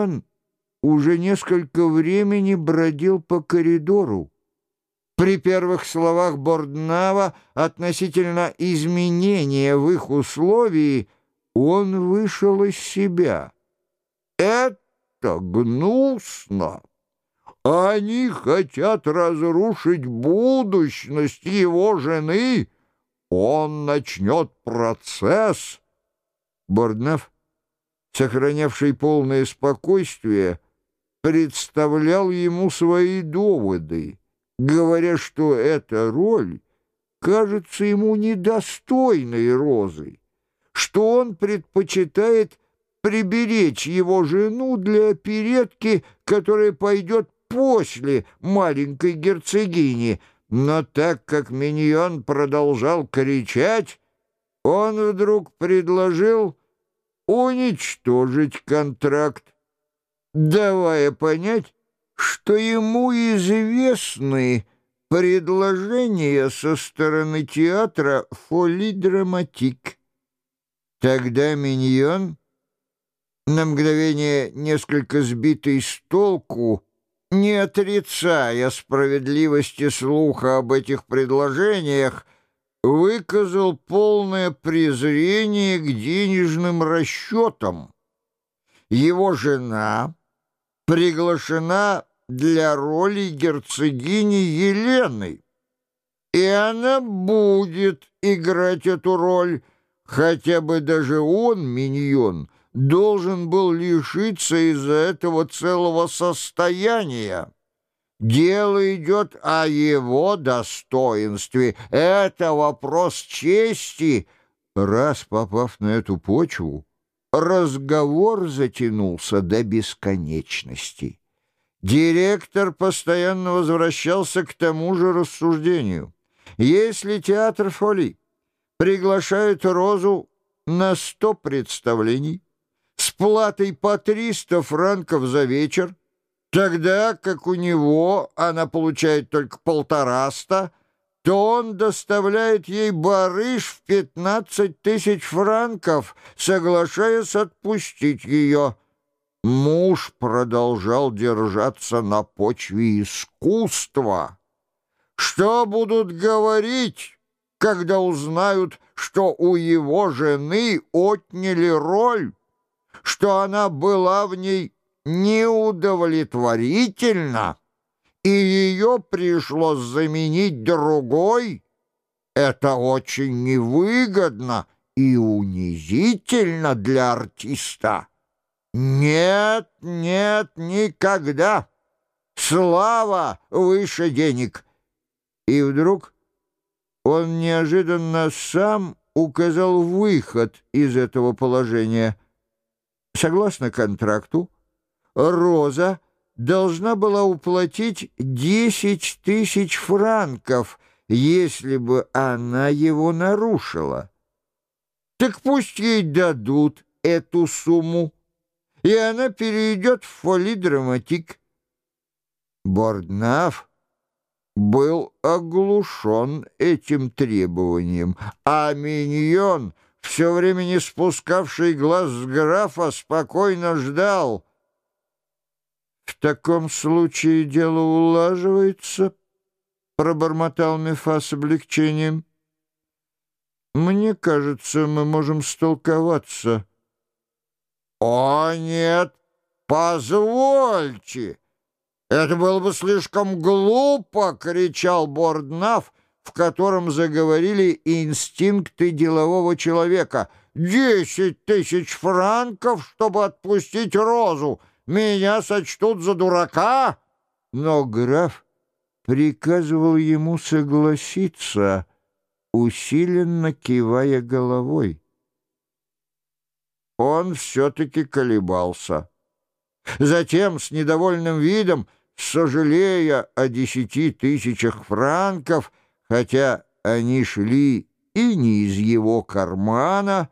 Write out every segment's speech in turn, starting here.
Миньон уже несколько времени бродил по коридору. При первых словах Борднава относительно изменения в их условии он вышел из себя. «Это гнусно! Они хотят разрушить будущность его жены. Он начнет процесс». Борднав, сохранявший полное спокойствие, представлял ему свои доводы, говоря, что эта роль кажется ему недостойной розы, что он предпочитает приберечь его жену для оперетки, которая пойдет после маленькой герцогини, но так как Миньон продолжал кричать, он вдруг предложил уничтожить контракт давая понять, что ему известны предложения со стороны театра «Фоли Драматик». Тогда Миньон, на мгновение несколько сбитый с толку, не отрицая справедливости слуха об этих предложениях, выказал полное презрение к денежным расчетам. Его жена приглашена для роли герцогини Елены, и она будет играть эту роль, хотя бы даже он, миньон, должен был лишиться из-за этого целого состояния. Дело идет о его достоинстве. Это вопрос чести. Раз попав на эту почву, разговор затянулся до бесконечности. Директор постоянно возвращался к тому же рассуждению. Если театр Фоли приглашает Розу на сто представлений с платой по триста франков за вечер, тогда как у него она получает только полтораста, то он доставляет ей барыш в пятнадцать тысяч франков, соглашаясь отпустить ее. Муж продолжал держаться на почве искусства. Что будут говорить, когда узнают, что у его жены отняли роль, что она была в ней неудовлетворительна? и ее пришлось заменить другой, это очень невыгодно и унизительно для артиста. Нет, нет, никогда. Слава выше денег. И вдруг он неожиданно сам указал выход из этого положения. Согласно контракту, Роза — должна была уплатить десять тысяч франков, если бы она его нарушила. Так пусть ей дадут эту сумму, и она перейдет в фоли-драматик. Борднаф был оглушен этим требованием, а Миньон, все время не спускавший глаз с графа, спокойно ждал — «В таком случае дело улаживается», — пробормотал Мефа с облегчением. «Мне кажется, мы можем столковаться». «О, нет, позвольте! Это было бы слишком глупо!» — кричал Борднаф, в котором заговорили инстинкты делового человека. «Десять тысяч франков, чтобы отпустить Розу!» Меня сочтут за дурака!» Но граф приказывал ему согласиться, усиленно кивая головой. Он все-таки колебался. Затем, с недовольным видом, сожалея о десяти тысячах франков, хотя они шли и не из его кармана,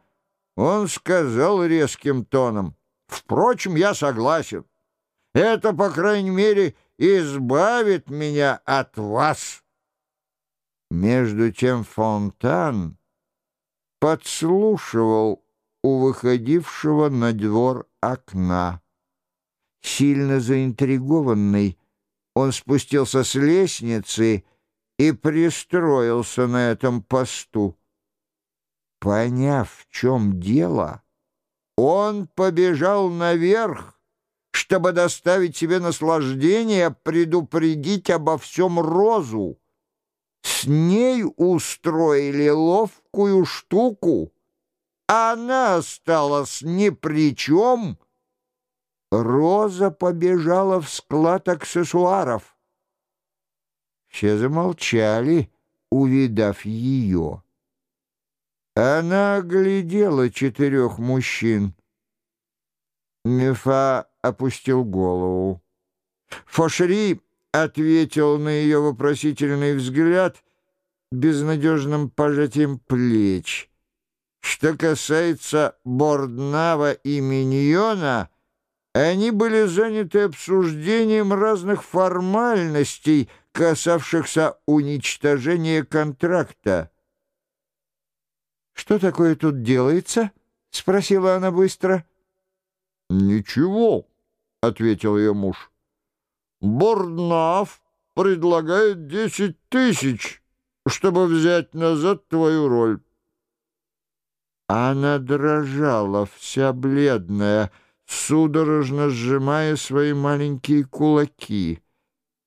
он сказал резким тоном — Впрочем, я согласен. Это, по крайней мере, избавит меня от вас. Между тем Фонтан подслушивал у выходившего на двор окна. Сильно заинтригованный, он спустился с лестницы и пристроился на этом посту. Поняв, в чем дело, он побежал наверх, чтобы доставить себе наслаждение, предупредить обо всем Розу. С ней устроили ловкую штуку. Она осталась ни при чем. Роза побежала в склад аксессуаров. Все замолчали, увидав ее. Она оглядела четырех мужчин. Мефа опустил голову. Фошери ответил на ее вопросительный взгляд безнадежным пожатием плеч. Что касается Борднава и Миньона, они были заняты обсуждением разных формальностей, касавшихся уничтожения контракта. «Что такое тут делается?» — спросила она быстро. «Ничего», — ответил ее муж. Борднаф предлагает десять тысяч, чтобы взять назад твою роль. Она дрожала, вся бледная, судорожно сжимая свои маленькие кулаки.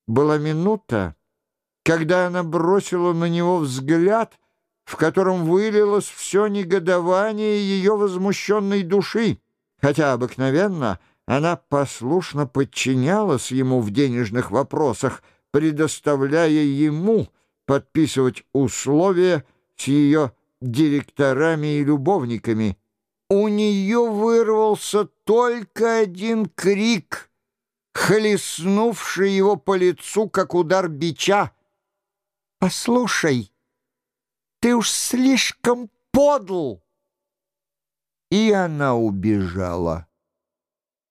Была минута, когда она бросила на него взгляд, в котором вылилось все негодование ее возмущенной души, хотя обыкновенно — она послушно подчинялась ему в денежных вопросах, предоставляя ему подписывать условия с ее директорами и любовниками. У нее вырвался только один крик, хлестнувший его по лицу, как удар бича. «Послушай, ты уж слишком подл!» И она убежала.